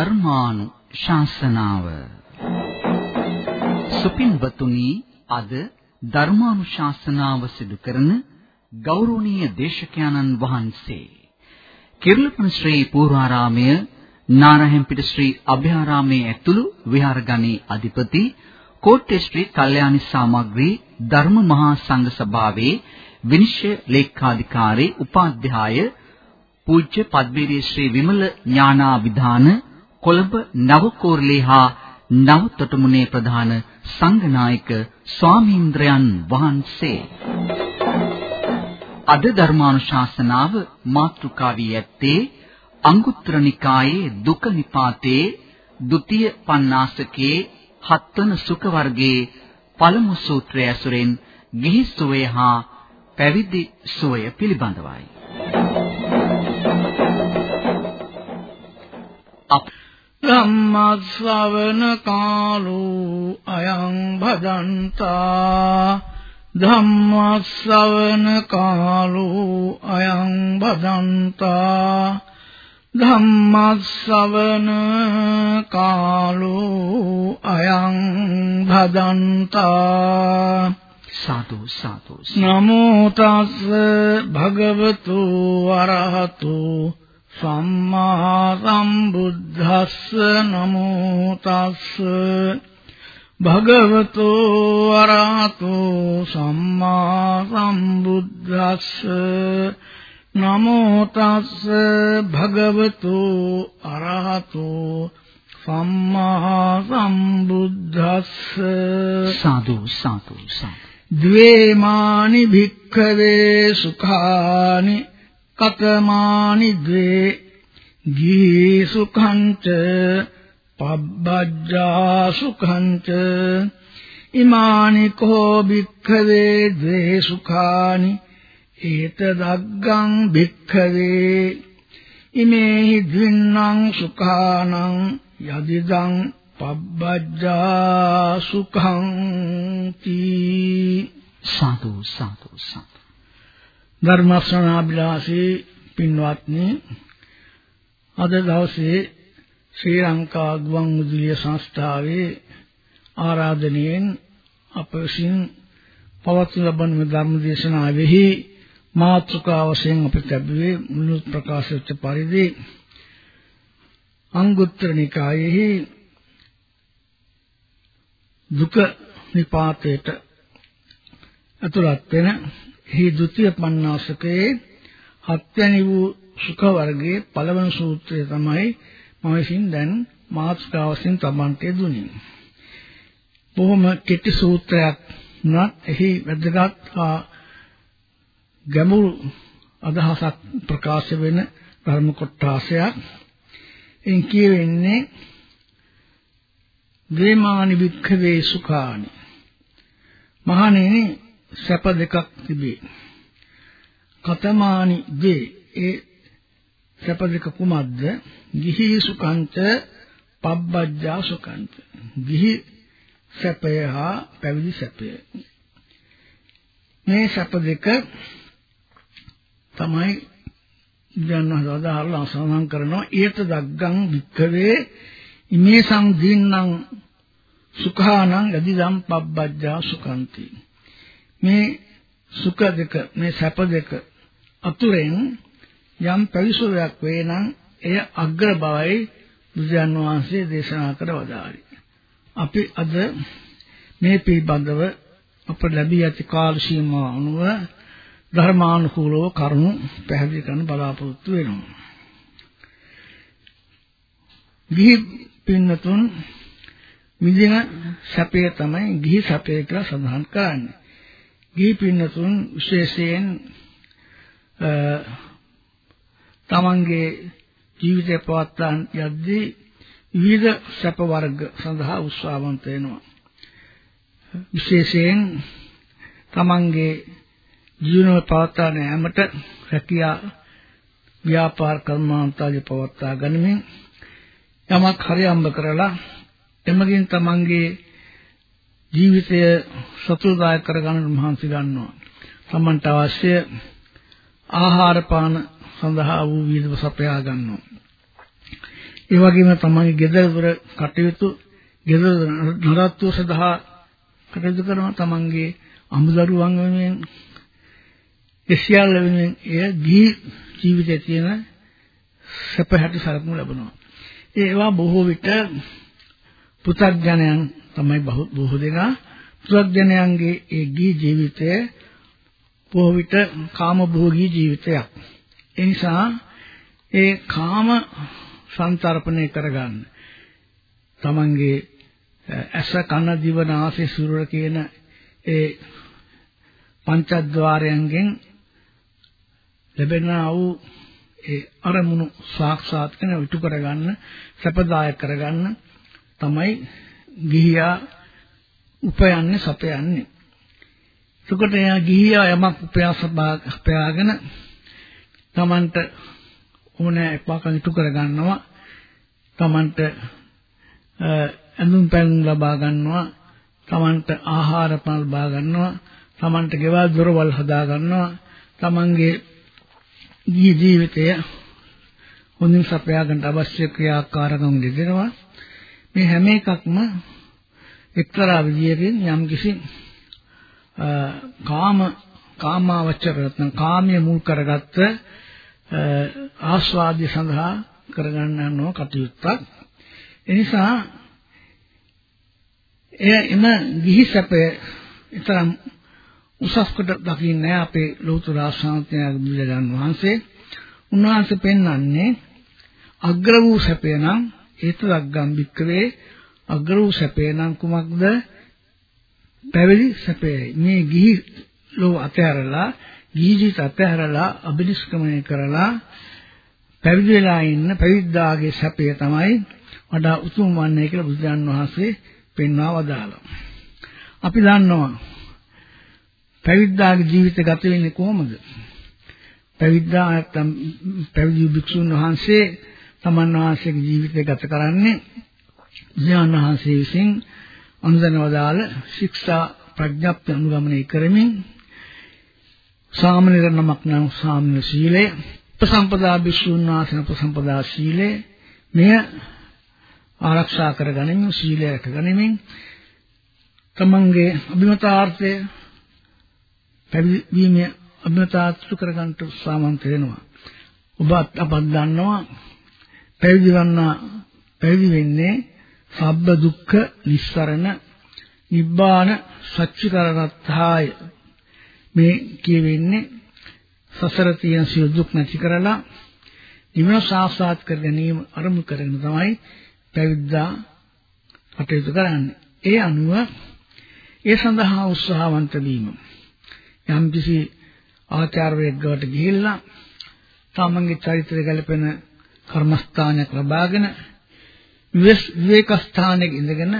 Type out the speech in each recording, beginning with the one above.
ධර්මානු ශාසනාව. සුපින්වතුනි අද ධර්මානු ශාසනාව සිදු කරන ගෞරවනීය දේශකයන්න් වහන්සේ. කිර්ලපන ශ්‍රී පූර්වාරාමය නාරහෙම්පිට ශ්‍රී අභයාරාමයේ ඇතුළු විහාරගණී අධිපති කෝට්ටේ ශ්‍රී කල්යාණි සාමග්‍රී ධර්ම මහා සංඝ සභාවේ විනිශ්චය ලේකාධිකාරී උපාධ්‍යාය පූජ්‍ය පද්මේරී ශ්‍රී විමල ඥානාවිධාන කොළඹ නවකෝරළේ හා නවතොටමුණේ ප්‍රධාන සංඝනායක ස්වාමීන්ද්‍රයන් වහන්සේ අද ධර්මානුශාසනාව මාතෘකාවී ඇත්තේ අංගුත්තර නිකායේ දුක නිපාතේ ဒ ුතිය පඤ්ඤාසකේ හත්වන සුඛ වර්ගයේ පළමු සූත්‍රය ඇසුරෙන් ගිහි සුවය හා පැවිදි සුවය පිළිබඳවයි. ධම්මස්සවන කාලෝ අයං භදන්තා. ධම්මස්සවන කාලෝ අයං භදන්තා. ධම්මස්සවන කාලෝ අයං භදන්තා. සාදු සාදු. නමෝ තස් භගවතු වරහතු සම්මා සම්බුද්දස්ස නමෝ තස් භගවතු වරහතු සම්මා සම්බුද්දස්ස නමෝ තස් භගවතු අරහතු සම්මා සම්බුද්දස්ස සාදු සාදු සාදු. ද්වේමානි භික්ඛවේ සුඛානි කතමානි ද්වේ ගී සුඛංච පබ්බජ්ජා සුඛංච ඉමානි කෝ භික්ඛවේ ද්වේ සුඛානි ඒතදග්ගං භික්ඛවේ ඉමේහි ද්වින්නං සුඛානං යදිදං පබ්බජ්ජා සුඛං තී සාදු සාදු සාදු. ධර්මශ්‍රවණාභිලාෂී පින්වත්නි අද දවසේ ශ්‍රී ලංකා ගුවන් විදුලිය සංස්ථාවේ ආරාධනයෙන් අප විසින් පවත්වන ලබන ධර්ම දේශනාවෙහි මාතෘකා වශයෙන් අපි ලැබුවේ මුළු ප්‍රකාශ වෙච්ච පරිදි අංගුත්තර නිකායෙහි දුක නිපාතයට අතුලත් වෙන හි ဒ ුතිය පඤ්ඤාසකයේ හත්වැනි වූ සුඛ වර්ගයේ පළවන සූත්‍රය තමයි මම විසින් දැන් මාතෘකා වශයෙන් තමන්ට දුන්නේ. බොහොම කෙටි සූත්‍රයක් නත් එහි වැදගත් ගැඹුරු අදහසක් ප්‍රකාශ වෙන ධර්ම කොටාසයක් එන් කියවෙන්නේ ද්වේමානි වික්ඛවේ සුඛානි මහණෙනි සැප දෙකක් තිබේ. කතමානි ද්වේ ඒ සැප දෙක කුමක්ද? ගිහි සුඛංච පබ්බජ්ජා සුඛංච ගිහි සැපය හා පැවිදි සැපය. මේ සැප දෙක තමයි ජනහදාහරලා සඳහන් කරනවා. ඒත දග්ගං වික්ඛවේ ඉමේ සංදීන්නම් සුඛානං යදිදම් පබ්බජ්ජා සුඛන්ති මේ සුඛ දෙක මේ සැප දෙක අතුරෙන් යම් පරිසරයක් වේ නම් එය අග්‍ර බවයි බුදුන් වහන්සේ දේශනා කර වදාළි. අපි අද මේ පිළිබඳව අප ලැබී ඇති කාල සීමාව අනුව ධර්මානුකූලව කරුණු පැහැදිලි කරන්න බලාපොරොත්තු වෙනවා. ගිහි පින්නතුන් විදින සැපය තමයි ගිහි සැපය කියලා සඳහන් කරන්නේ. ගිහි පින්නතුන් විශේෂයෙන් තමන්ගේ ජීවිතය පවත්වා යද්දී විවිධ සැප වර්ග සඳහා උත්සාහවන්ත වෙනවා. විශේෂයෙන් තමන්ගේ ජීවනය පවත්වා නැමට රැකියා ව්‍යාපාර කර්මාන්තාදී පවත්වා ගනිමින් යමක් හරියම්බ කරලා එමගින් තමන්ගේ ජීවිතය සතුටුදායක කරගන්න මහන්සි ගන්නවා. තමන්ට අවශ්‍ය ආහාර පාන සඳහා වූ විවිධ සපයා ගන්නවා. ඒ වගේම තමන්ගේ ගෙදර දොර කටයුතු ගෙදර නරත්තුව සඳහා කටයුතු කරනවා තමන්ගේ අමුදරුවන් වෙනුවෙන් ඒ සියල්ල වෙනුවෙන් එය දී ජීවිතයේ තියෙන සැප හැටි සලකනු ලබනවා. ඒවා බොහෝ විට පුතග්ජනයන් තමයි බොහෝ දෙනා පුතග්ජනයන්ගේ ඒ ගී ජීවිතය බොහෝ විට කාම භෝගී ජීවිතයක්. ඒ නිසා ඒ කාම සංතරපණය කරගන්න තමන්ගේ ඇස කන දිව නාසය සුරර කියන ඒ පංචද්වාරයන්ගෙන් ලැබෙනා වූ ඒ අරමුණු සාක්ෂාත් කරන විතු කරගන්න සැපදායක කරගන්න තමයි ගිහියා උපයන්නේ සපයන්නේ. එතකොට එයා ගිහියා යමක් උපයාසපාගෙන තමන්ට ඕනෑ එපාකම් ඉටු කරගන්නවා. තමන්ට ඇඳුම් පැළඳුම් ලබා ගන්නවා. තමන්ට ආහාර පාන ලබා ගන්නවා. තමන්ට ගෙවල් දොරවල් හදා ගන්නවා. තමන්ගේ ජීවිතය හොඳින් සපයා ගන්න අවශ්‍ය ක්‍රියාකාරකම් දෙදෙනවා. මේ හැම එකක්ම එක්තරා විදියකින් යම්කිසි කාම කාමාවචර නැත්නම් කාමයේ මුල් කරගත්ත ආස්වාදය සඳහා කරගන්න යනෝ කටයුත්තක්. එනිසා එය එම ගිහි සැපය ඊතරම් උසස් කොට දකින්නේ අපේ ලෞතර ආශාන්තයගේ බුදුරජාන් වහන්සේ. උන්වහන්සේ පෙන්වන්නේ අග්‍ර වූ සැපය නම් ඒතරග්ගම් වික්‍රේ අග්‍ර වූ සැපේ නම් කුමක්ද? පැවිදි සැපේ. මේ ගිහි ලෝ අතහැරලා ගිහි ජීවිත අතහැරලා අභිනිෂ්ක්‍මණය කරලා පැවිදි වෙලා ඉන්න පැවිද්දාගේ සැපය තමයි වඩා උතුම් වන්නේ කියලා බුදුන් වහන්සේ පෙන්වා වදාළා. අපි දන්නවා පැවිද්දාගේ ජීවිත ගත වෙන්නේ කොහොමද? පැවිද්දා නැත්තම් පැවිදි භික්ෂුන් වහන්සේ තමන් වහන්සේගේ ජීවිතය ගත කරන්නේ බුදුන් වහන්සේ විසින් අනුදැනවදාල ශික්ෂා ප්‍රඥප්ති අනුගමනය කරමින් සාමනීර නමක් නම් සාමන සීලය උපසම්පදා භික්ෂුන් වහන්සේ උපසම්පදා සීලය. මෙය ආරක්ෂා කරගනිමින් සීලය රැකගනිමින් තමන්ගේ අභිමතාර්ථය පැවිදි වීමේ අභිමතාර්ථ කරගන්න උත්සාහවන්ත වෙනවා. ඔබත් අපත් දන්නවා පැවිදි වන්නා පැවිදි වෙන්නේ සබ්බ දුක්ඛ නිස්සරණ නිබ්බාන සච්චිකරණත්හාය මේ කියවෙන්නේ සසර තියෙන සියලු දුක් නැති කරලා නිවන සාක්ෂාත් කර ගැනීම අරමුණු කරගෙන තමයි පැවිද්දා කටයුතු කරන්නේ. ඒ අනුව ඒ සඳහා උත්සාහවන්ත වීම යම්කිසි ආචාර්යයෙක් ගාවට ගිහිල්ලා තමන්ගේ චරිතය ගැලපෙන කර්මස්ථානයක් ලබාගෙන විවේක ස්ථානයක ඉඳගෙන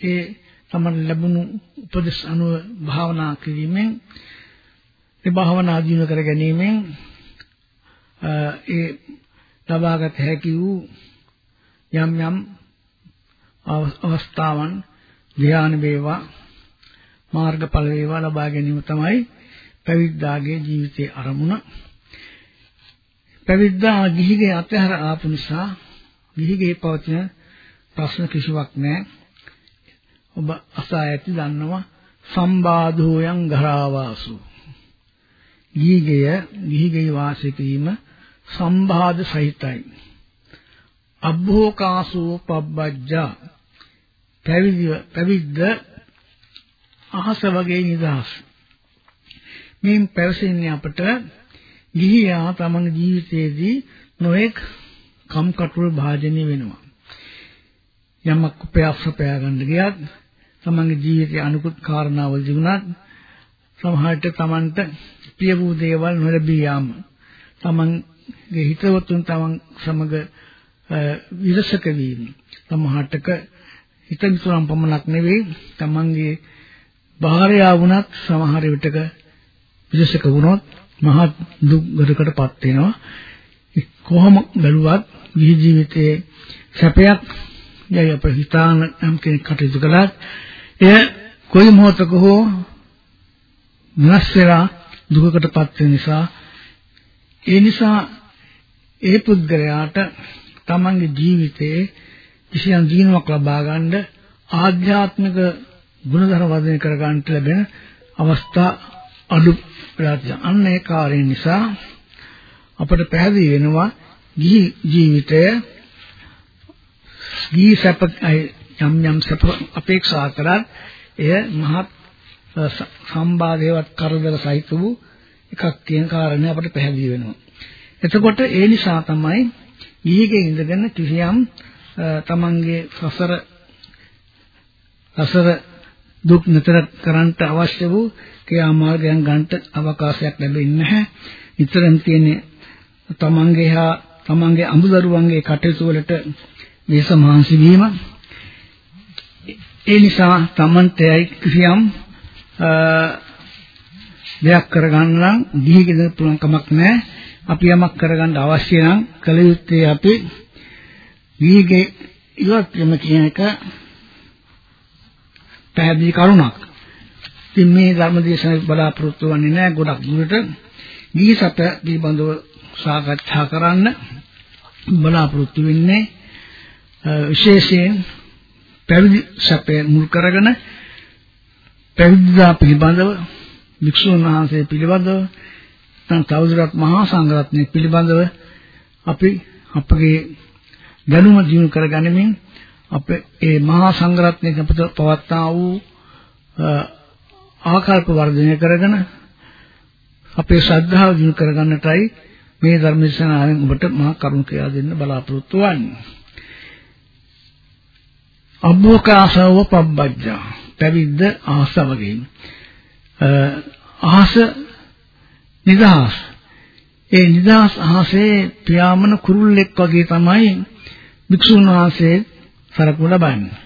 ඒ තමන් ලැබුණු උපදෙස් අනුව භාවනා කිරීමෙන් ඒ භාවනා දිනු කර ගැනීමෙන් ඒ ලබාගත හැකි වූ යම් යම් අවස්ථාවන් ධ්‍යාන වේවා මාර්ගඵල වේවා ලබා ගැනීම තමයි පැවිද්දාගේ ජීවිතයේ අරමුණ. පැවිද්දා ගිහිගේ අතහැර ආපු නිසා ගිහිගේ පවතින ප්‍රශ්න කිසිවක් නැහැ. ඔබ අසා ඇති දන්නවා සම්බාධෝයන් ගරාවාසු. ගිහිගය ගිහිගේ වාසය කිරීම සම්බාධ සහිතයි. අබ්බෝකාසෝ පබ්බජ්ජා පැවිදි පැවිද්ද අහස වගේ නිදහස්. මේ පැවසෙන්නේ අපට ගිහියා තමන්ගේ ජීවිතයේදී නොඑක් කම්කටොල් භාජනය වෙනවා. යමක් උපයාසපයා ගන්න ගියත් තමන්ගේ ජීවිතයේ අනුකූල කාරණාවල් තිබුණත් සමහරට තමන්ට ප්‍රිය වූ දේවල් නොලැබී යාම තමන්ගේ හිතවතුන් තමන් සමග විරසක වීම සමහරටක හිත විතරම් පමණක් නෙවෙයි තමන්ගේ භාර්යාව වුණත් සමහර විටක විරසක වුණොත් මහත් දුක්ගතකටපත් වෙනවා. කොහොම බැලුවත් ගිහි ජීවිතයේ සැපයක් යයි අප හිතාන නම් කෙනෙක් කටයුතු කළත් එය කොයි මොහොතක හෝ විනාශ වෙලා දුකකටපත් වෙන නිසා ඒ නිසා ඒ පුද්ගලයාට තමන්ගේ ජීවිතයේ කිසියම් දිනුවක් ලබා ගන්න ආධ්‍යාත්මික ගුණධර්ම වර්ධනය කර ගන්නට ලැබෙන අවස්ථා අඩු වෙලා අන්න ඒ කාර්ය නිසා අපට පැහැදිලි වෙනවා ගිහි ජීවිතය ගිහි සැප යම් යම් සැප අපේක්ෂා කරත් එය මහත් සම්බාධයවත් කරදර සහිත වූ එකක් කියන කාරණේ අපට පැහැදිලි වෙනවා. එතකොට ඒ නිසා තමයි ගිහිගේ ඉඳගෙන කිසියම් තමන්ගේ සසර සසර දුක් නතර කරන්නට අවශ්‍ය වූ ක්‍රියා මාර්ගයන් ගන්නට අවකාශයක් ලැබෙන්නේ නැහැ. විතරක් තියෙන්නේ තමන්ගේ හා තමන්ගේ අමුදරුවන්ගේ කටයුතු වලට මේස මහන්සි වීම. ඒ නිසා තමන්ටයි කිසියම් දෙයක් කරගන්න නම් දීගෙන පුළුවන් කමක් නැහැ. අපි යමක් කරගන්න අවශ්‍ය නම් කල යුත්තේ අපි දීගේ ඉවත් වෙන කියන එක පැහැදිලි කරුණක්. ඉතින් මේ ධර්මදේශන බලාපොරොත්තු වෙන්නේ නැහැ ගොඩක් දුරට දී සත පිළිබඳව සාකච්ඡා කරන්න බලාපොරොත්තු වෙන්නේ විශේෂයෙන් පැවිදි සැපේ මුල් කරගෙන පැවිදිදා පිළිබඳව වික්ෂුන් වහන්සේ පිළිබඳව නැත්නම් තවදුරටත් මහා සංඝරත්නය පිළිබඳව අපි අපගේ දැනුම දිනු කරගනිමින් අපේ ඒ මහා සංඝරත්නයේ අපට පවත්නා වූ ආකල්ප වර්ධනය කරගෙන අපේ ශ්‍රද්ධාව දිනු කරගන්නටයි මේ ධර්ම දේශනාවෙන් ඔබට මහා කරුණ කියා දෙන්න බලාපොරොත්තු වෙන්නේ. අබ්බෝකාසව පබ්බජ්ජා. පැවිද්ද ආසවගෙන්. අහස නිදහස්. ඒ නිදහස් අහසේ පියාඹන කුරුල්ලෙක් වගේ තමයි වික්ෂුන් වහන්සේ සරකු ලබන්නේ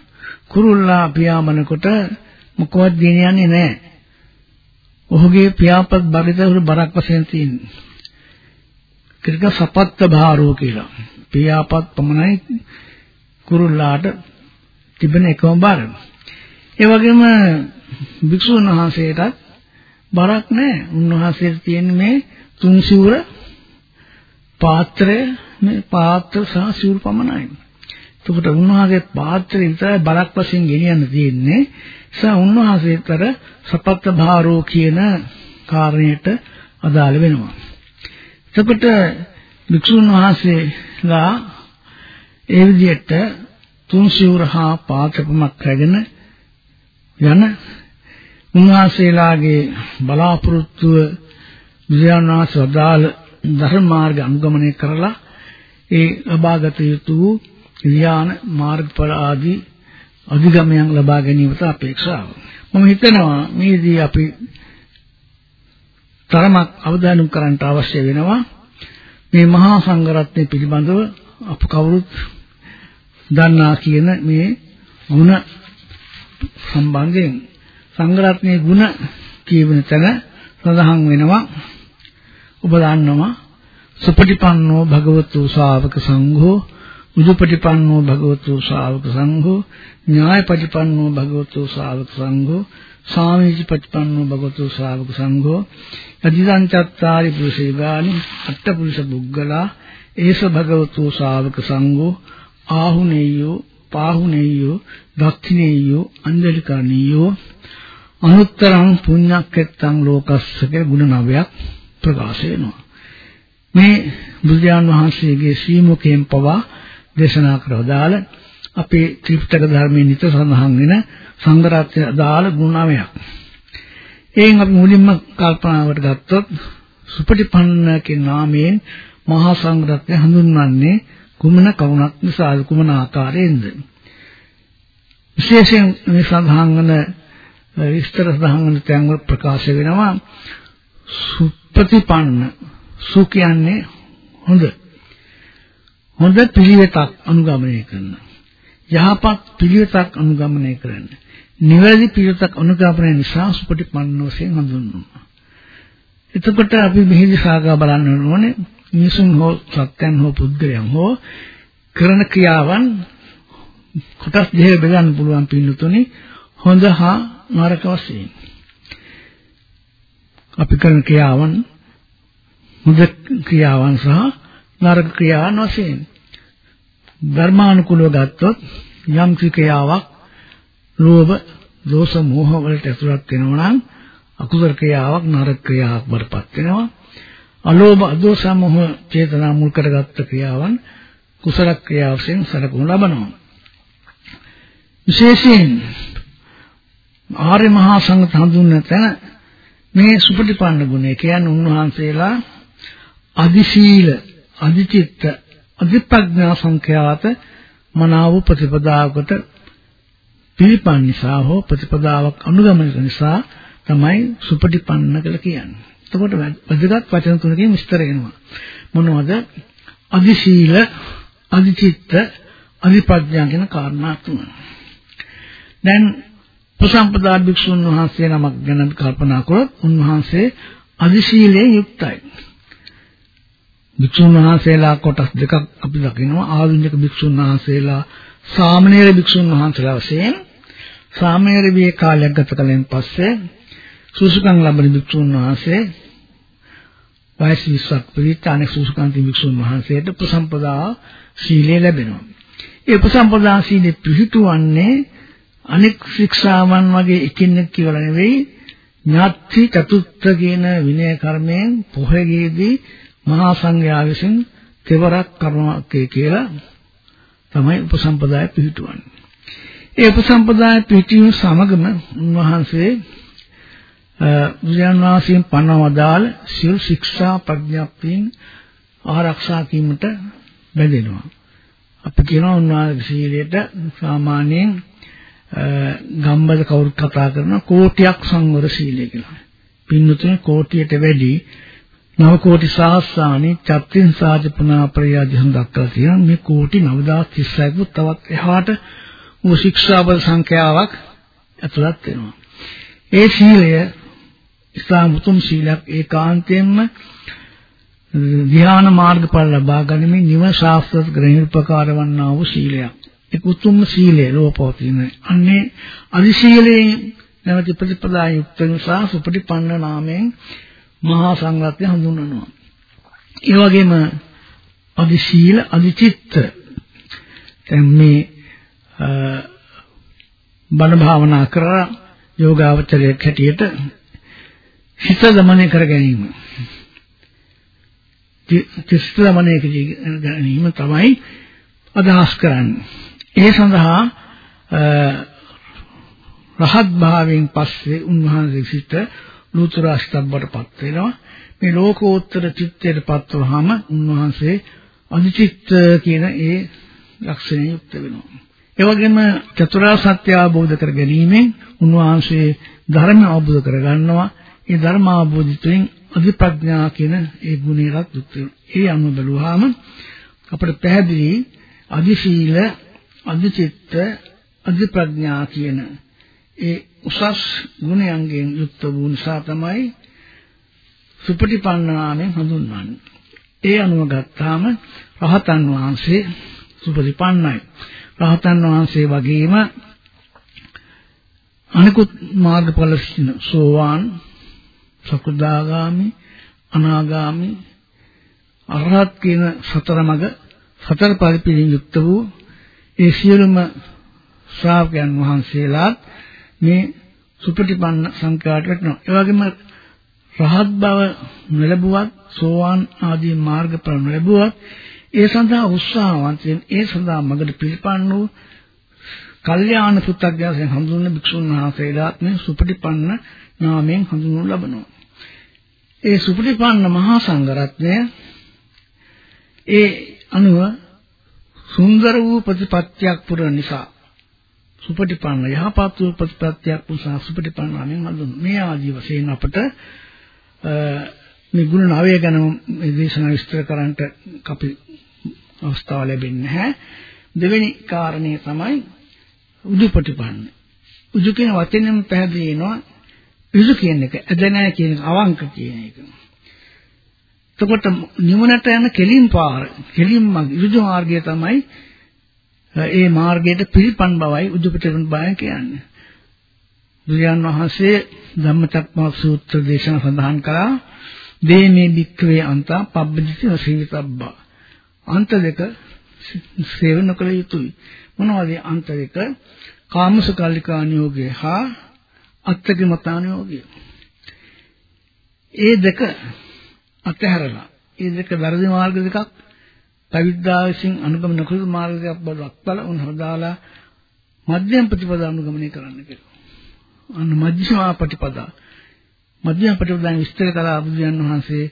කුරුල්ලා පියාඹනකොට මොකවත් ගෙනියන්නේ නැහැ ඔහුගේ පියාපත් බරිත බරක් වශයෙන් තියෙන්නේ කිරක සපත්ත භාරෝ කියලා පියාපත් පමණයි කුරුල්ලාට තිබෙන එකම බාර. ඒ වගේම භික්ෂුන් වහන්සේටත් බරක් නැහැ. උන්වහන්සේට තියෙන මේ තුන් සිවුර පාත්‍රය මේ පාත්‍ර සහ සිවුර පමණයි. එතකොට උන්වහන්සේ පාත්‍රය විතරයි බරක් වශයෙන් ගෙනියන්න තියෙන්නේ. ඒ උන්වහන්සේතර සපත්ත භාරෝ කියන කාරණයට අදාළ වෙනවා. එතකොට භික්ෂුන් වහන්සේලා ඒ විදිහට තුන් සිවුර හා පාත්‍රපමක් රැගෙන යන උන්වහන්සේලාගේ බලාපොරොත්තුව බුදුරජාණන් වදාළ ධර්ම මාර්ග අනුගමනය කරලා ඒ ලබාගත යුතු ඥාන මාර්ගඵල ආදී අධිගමයන් ලබා ගැනීමට අපේක්ෂාව. මම හිතනවා මේදී අපි තරමක් අවධානය කරන්න අවශ්‍ය වෙනවා මේ මහා සංඝරත්නය පිළිබඳව අප කවුරුත් දන්නා කියන මේ ಗುಣ සම්බන්ධයෙන් සංඝරත්නයේ ಗುಣ කියවෙන තැන සඳහන් වෙනවා ඔබ දන්නවා සුපටිපන්නෝ භගවතු ශාවක සංඝෝ උදුපටිපන්නෝ භගවතු ශාවක සංඝෝ ඥායපටිපන්නෝ භගවතු ශාවක සංඝෝ සාමීචි පටිපන්නෝ භගවතු ශාවක සංඝෝ අධිසං චත්තාරි පුරුෂේගානි අට්ඨ පුරුෂ බුග්ගලා ඒස භගවතු ශාවක සංඝෝ ආහුනේයෝ පාහුනේයෝ දක්ඛිනේයෝ අන්දලිකණීයෝ අනුත්තරං පුඤ්ඤක්කෙත්තං ලෝකස්සක ගුණ නවයක් ප්‍රකාශ වෙනවා. මේ බුදුන් වහන්සේගේ ශ්‍රීමුඛයෙන් පවා දේශනා කරවදාල අපේ ත්‍රිපිටක ධර්මයේ නිතර සඳහන් වෙන සංඝරත්නය අදාළ ගුණ නවයක් එයින් අපි මුලින්ම කල්පනාවට ගත්තොත් සුපටිපන්න කියන නාමයෙන් මහා සංඝරත්නය හඳුන්වන්නේ කුමන කවුණක් නිසාද? කුමන ආකාරයෙන්ද? විශේෂයෙන් මේ සඳහන් වන විස්තර සඳහන් වන තැන් වල ප්‍රකාශ වෙනවා සුප්‍රතිපන්න සු කියන්නේ හොඳ. හොඳ පිළිවෙතක් අනුගමනය කරන යහපත් පිළිවෙතක් අනුගමනය කරන නිවැරදි පිළිවෙතක් අනුගමනය නිසා සුපටිපන්න වශයෙන් හඳුන්වනවා. එතකොට අපි මෙහිදී සාකච්ඡා බලන්න ඕනේ මිනිසුන් හෝ සත්‍යයන් හෝ පුද්ගලයන් හෝ කරන ක්‍රියාවන් කොටස් දෙක බෙදන්න පුළුවන් පින්නතුනේ හොඳ හා නරක වශයෙන්. අපි කරන ක්‍රියාවන් හොඳ ක්‍රියාවන් සහ නරක ක්‍රියාවන් වශයෙන්. ධර්මානුකූලව ගත්තොත් යම් ක්‍රියාවක් ලෝභ, දෝෂ, මෝහ වලට ඇතුළත් වෙනවා නම් අකුසල ක්‍රියාවක් නරක ක්‍රියාවක් බරපත් වෙනවා. අලෝභ, අදෝෂ, මෝහ චේතනා මුල් කරගත්ත ක්‍රියාවන් කුසල ක්‍රියාවසෙන් සලකුණු ලබනවා. විශේෂයෙන් ආර්ය මහා සංඝ හඳුන්වන තැන මේ සුපටිපන්න ගුණය කියන්නේ උන්වහන්සේලා අදිශීල, අදිචිත්ත, අදිප්‍රඥා සංඛ්‍යාත මනාව ප්‍රතිපදාවකට පිළිපන් නිසා හෝ ප්‍රතිපදාවක් අනුගමනය නිසා තමයි සුපටිපන්න කියලා කියන්නේ. එතකොට වැදගත් වචන තුනකින් විස්තර වෙනවා. මොනවද? අදිශීල, අදිචිත්ත, අදිප්‍රඥා කියන කාරණා තුන. දැන් ප්‍රසම්පදා භික්ෂුන් වහන්සේ නමක් ගැන කල්පනා කරොත් උන්වහන්සේ අදිශීලයෙන් යුක්තයි. භික්ෂුන් වහන්සේලා කොටස් දෙකක් අපි දකිනවා ආධුනික භික්ෂුන් වහන්සේලා සාමණේර භික්ෂුන් වහන්සේලා වශයෙන් සාමණේර වියේ කාලයක් ගත කලින් පස්සේ සුසුකම් ලබන භික්ෂුන් වහන්සේ වයස 20ක් පිරිත් අනෙක් සුසුකම් භික්ෂුන් වහන්සේට ප්‍රසම්පදා සීලය ලැබෙනවා. ඒ ප්‍රසම්පදා සීලෙ පිහිටුවන්නේ අනෙක් ශික්ෂාවන් වගේ එකින් එක කියලා නෙවෙයි ඥාති චතුත්ථ කියන විනය කර්මයෙන් පොහේගේදී මහා සංඝයා විසින් තෙවරක් කරනවා කියලා තමයි උපසම්පදාය පිළිටුවන්නේ. ඒ උපසම්පදාය පිළිටීම සමගම උන්වහන්සේ බුදුන් වහන්සේන් පනවදාල සියලු ශික්ෂා ප්‍රඥාප්තියෙන් ආරක්ෂා කිරීමට බැඳෙනවා. අපි කියනවා උන්වහන්සේ සීලයට සාමාන්‍යයෙන් ගම්බද කවුරුත් කතා කරන කෝටියක් සංවර සීලය කියලා. පින්නතුනේ කෝටියට වැඩි නව කෝටි සහස්‍රානි චත්තින් සාජ පුනා ප්‍රයාදිහන් දක්වලා තියෙනවා. මේ කෝටි 9036 කුත් තවත් එහාට උ ශික්ෂාපද සංඛ්‍යාවක් ඇතුළත් වෙනවා. ඒ සීලය ඉස්ලාම් උතුම් සීලයක් ඒකාන්තයෙන්ම ධ්‍යාන මාර්ගඵල ලබා ගැනීම නිවන ශාස්ත්‍රත් ග්‍රහණෝපකාර වන්නා වූ සීලයක්. ඒක උතුම් සීලය ලෝපවතින අන්නේ අදිශීලයෙන් නැවති ප්‍රතිපදා යුක්ත නිසා සුපටිපන්න නාමයෙන් මහා සංඝරත්නය හඳුන්වනවා. ඒ වගේම අදි සීල අදි චිත්ත දැන් මේ බණ භාවනා කරලා යෝගාවචරයක් හැටියට හිත දමනය කර ගැනීම. චිත්ත දමනය කර ගැනීම තමයි අදහස් කරන්නේ. ඒ සඳහා රහත් භාවයෙන් පස්සේ උන්වහන්සේ සිට ලෝතර අෂ්ටබ්බටපත් වෙනවා. මේ ලෝකෝත්තර චිත්තයටපත් වහම උන්වහන්සේ අනිචිත්ත කියන ඒ ලක්ෂණය යුක්ත වෙනවා. ඒ වගේම චතුරාර්ය සත්‍ය අවබෝධ කර ගැනීමෙන් උන්වහන්සේ ධර්ම අවබෝධ කර ගන්නවා. ඒ ධර්ම අවබෝධයෙන් අධිප්‍රඥා කියන ඒ ගුණයලත් යුක්ත වෙනවා. ඒ අනුව බැලුවාම අපිට පැහැදිලි අධිශීල, අධිචිත්ත, අධිප්‍රඥා කියන ඒ උසස් ගුණයන්ගෙන් යුක්ත වූ නිසා තමයි සුපටිපන්න නාමයෙන් හඳුන්වන්නේ. ඒ අනුව ගත්තාම රහතන් වහන්සේ සුපටිපන්නයි. රහතන් වහන්සේ වගේම අනිකුත් මාර්ගඵල සෝවාන් සකුදාගාමි අනාගාමි අරහත් කියන සතර මඟ සතර පරිපිරින් යුක්ත වූ ඒ සියලුම ශ්‍රාවකයන් වහන්සේලාත් මේ සුපටිපන්න සංඛ්‍යාට වැටෙනවා. ඒ වගේම රහත් බව නොලැබුවත් සෝවාන් ආදී මාර්ගඵල නොලැබුවත් ඒ සඳහා උත්සාහවන්තයෙන් ඒ සඳහා මඟට පිළිපන්න වූ කල්යාණ පුත්තග්ගයන් හඳුන්වන භික්ෂුන් වහන්සේලාත් මේ සුපටිපන්න නාමයෙන් හඳුන්වනු ලබනවා. ඒ සුපටිපන්න මහා සංඝරත්නය ඒ අනුව සුන්දර වූ ප්‍රතිපත්තියක් පුරන නිසා සුපටිපන්න යහපත් වූ ප්‍රතිපත්තියක් උසා සුපටිපන්න නම් හඳුන්. මේ ආදී වශයෙන් අපට මේ ගුණ නවය ගැන මේ දේශනා විස්තර කරන්නට අපි අවස්ථාව ලැබෙන්නේ නැහැ. දෙවෙනි කාරණේ තමයි උදුපටිපන්න. උදු කියන වචනයෙන් පැහැදිලි වෙනවා. උදු කියන එක ඇද නැහැ කියන එක අවංක කියන එක. එතකොට නිවනට යන කෙලින් පාර කෙලින් උදු මාර්ගය තමයි ඒ මාර්ගයට පිළිපන් බවයි උද්දපිටකන් බය කියන්නේ. බුදුන් වහන්සේ ධම්මචක්කම සූත්‍ර දේශන සඳහන් කළා දේමේ වික්‍රේ අන්ත පබ්බජිත සීවිතබ්බා. අන්ත දෙක සේවන කළ යුතුයි. මොනවද අන්ත දෙක? කාමසකල්ලිකානියෝගය හා අත්තකිමතානියෝගය. ඒ දෙක අතහැරලා ඒ දෙක වැරදි මාර්ග දෙකක් පැවිද්දා විසින් අනුගමන කළ මාර්ගයක් බවක් බල උන් හදාලා මධ්‍යම ප්‍රතිපදා අනුගමනය කරන්න කියලා. අන්න මධ්‍යමා ප්‍රතිපදා. මධ්‍යම ප්‍රතිපදාන විස්තර කළා බුදුන් වහන්සේ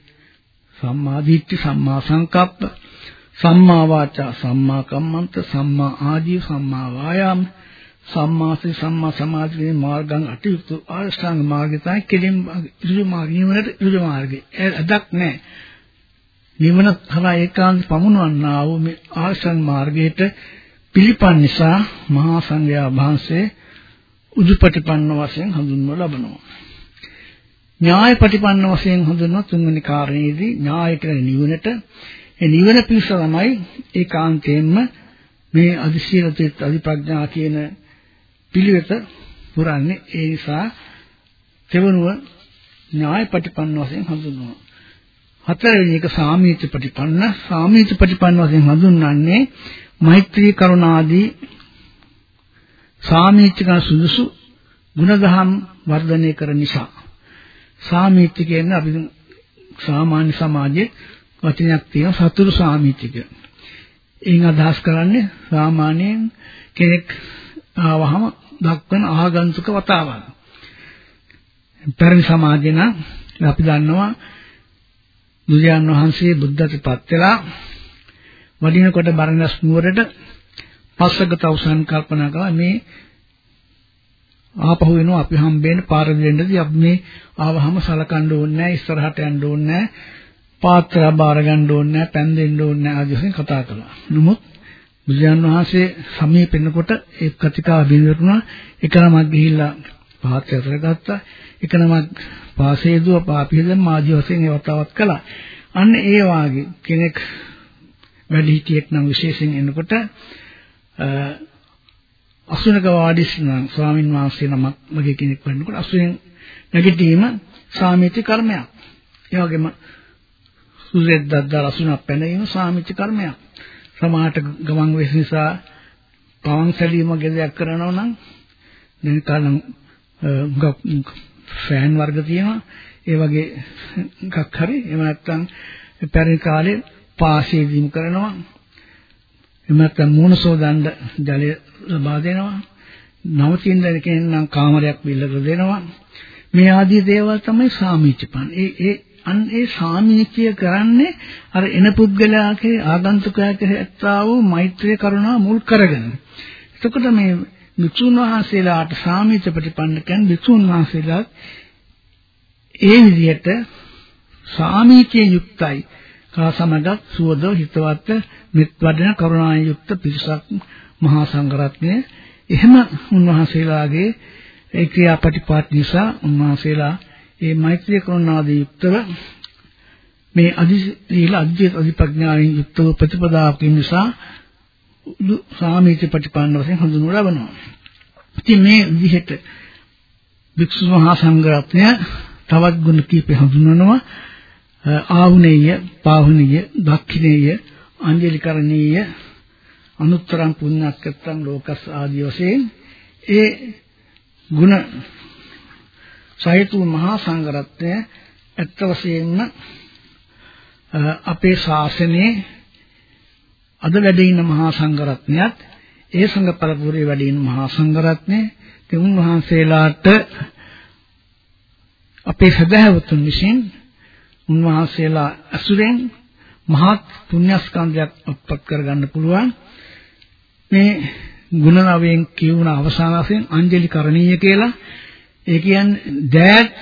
සම්මා දිට්ඨි සම්මා සංකප්ප සම්මා වාචා සම්මා කම්මන්ත සම්මා ආජීව සම්මා වායාම සම්මාසී සම්මා සමාධියේ මාර්ගං අටියුතු ආශ්‍රාංග මාර්ගය තමයි කෙලින් ඍජු මාර්ගය නිවනට ඍජු මාර්ගය. අදක් නැහැ. නිවන කරා ඒකාන්ත පමුණවන්නා වූ මේ ආශ්‍රාංග මාර්ගයට පිළිපන් නිසා මහා සංඝයා වහන්සේ උජුපටිපන්න වශයෙන් හඳුන්වලා ලබනවා. ඥාය ප්‍රතිපන්න වශයෙන් හඳුන්වන තුන්වෙනි කාරණේදී ඥාය කියන නිවනට ඒ නිවන පිස තමයි ඒකාන්තයෙන්ම මේ අදිශීලතිත් අධිපඥා කියන පිළිවෙත පුරන්නේ ඒ නිසා තෙවනුව ඥාය ප්‍රතිපන්න වශයෙන් හඳුන්වනවා හතරවෙනි එක සාමීච ප්‍රතිපන්න සාමීච ප්‍රතිපන්න වශයෙන් හඳුන්වන්නේ මෛත්‍රී කරුණාදී සාමීචික සුදුසු ಗುಣධම් වර්ධනය කර නිසා සාමීච කියන්නේ අපි සාමාන්‍ය සමාජයේ වචනයක් තියෙන සතුරු සාමීචික. එයින් අදහස් කරන්නේ සාමාන්‍යයෙන් කෙනෙක් ආවහම දක්වන ආගන්තුක වතාවක්. පෙරණ සමාජේ නම් අපි දන්නවා බුදුන් වහන්සේ බුද්ධත්වයට වෙලා වඩිනකොට බරණස් නුවරට පස්සකට අවසන් කල්පනා කළා මේ ආපහු එනවා අපි හම්බෙන්න පාර දෙන්නදී අපි මේ ආවහම සලකන්න ඕනේ නැහැ ඉස්සරහට යන්න ඕනේ නැහැ පාත්‍ර බාර ගන්න ඕනේ නැහැ පෑන් දෙන්න ඕනේ නැහැ ආදී වශයෙන් කතා කළා. නමුත් බුදුන් වහන්සේ සමීපෙන්නකොට ඒ කතිකා බිඳුරුණා එක නමක් ගිහිල්ලා පාත්‍රය අතර ගත්තා එක නමක් පාසේ දුව පාපිහෙදම් ආදී වශයෙන් ඒ වතාවත් කළා. අන්න ඒ වාගේ කෙනෙක් වැඩි හිටියෙක් නම් විශේෂයෙන් එනකොට අසුනක වාඩිස් නම් ස්වාමින් වහන්සේ නමක් මගේ කෙනෙක් වෙන්නකොට අසුනෙන් නැගිටීම සාමිති කර්මයක්. ඒ වගේම සුරෙද්දක් දාලා අසුනක් පැනීම සාමිති කර්මයක්. සමාහට ගමන් වෙස් නිසා පවන් සැලීම ගෙදයක් කරනවා නම් දැන් කාලම් ෆෑන් වර්ග තියෙනවා ඒ වගේ එකක් හරි එහෙම නැත්නම් පැරණි කාලේ පාසී දීම කරනවා එහෙම නැත්නම් මූණ සෝදන්න ජලය ලබා දෙනවා. නවතින දෙනකෙන් නම් කාමරයක් බිල්ලක දෙනවා. මේ ආදී දේවල් තමයි සාමීචපන්. ඒ ඒ අන් ඒ සාමීචය කරන්නේ අර එන පුද්ගලයාගේ ආගන්තුකයාගේ ඇත්තා වූ මෛත්‍රී කරුණා මුල් කරගෙන. එතකොට මේ විසුණු වහන්සේලාට සාමීච ප්‍රතිපන්න කියන්නේ විසුණු වහන්සේලා ඒ විදිහට සාමීචයේ යුක්තයි. කා සමගත් සුවද හිතවත් මෙත් වඩන කරුණාවෙන් යුක්ත පිරිසක් මහා සංඝරත්නය එහෙම උන්වහන්සේලාගේ ඒ ක්‍රියාපටිපාටි නිසා උන්වහන්සේලා මේ මෛත්‍රී කරුණාදී යුක්තව මේ අධිශීල අධ්‍යත අධිපඥාවෙන් යුක්තව ප්‍රතිපදාවක් නිසා සාමීච ප්‍රතිපන්න වශයෙන් හඳුන්වලා ලබනවා. ඉතින් මේ විදිහට වික්ෂු මහා සංඝරත්නය තවත් ගුණ කීපේ හඳුන්වනවා ආහුනේය, පාහුනේය, දක්ඛිනේය, අංජලිකරණීය, අනුත්තරං පුඤ්ඤක්කත්තං ලෝකස් ආදී වශයෙන් ඒ ಗುಣ සහිත මහා සංඝරත්නය ඇත්ත වශයෙන්ම අපේ ශාසනයේ අද වැඩ ඉන්න මහා සංඝරත්නයත් ඒ සංඝ පරපුරේ වැඩ ඉන්න මහා සංඝරත්නය තුන් වහන්සේලාට අපේ සදහවතුන් විසින් උන්වහන්සේලා අසුරෙන් මහත් පුණ්‍යස්කන්ධයක් උත්පත් කරගන්න පුළුවන්. මේ ගුණ නවයෙන් කියවන අවසාන වශයෙන් අංජලි කරණීය කියලා. ඒ කියන්නේ දෑත්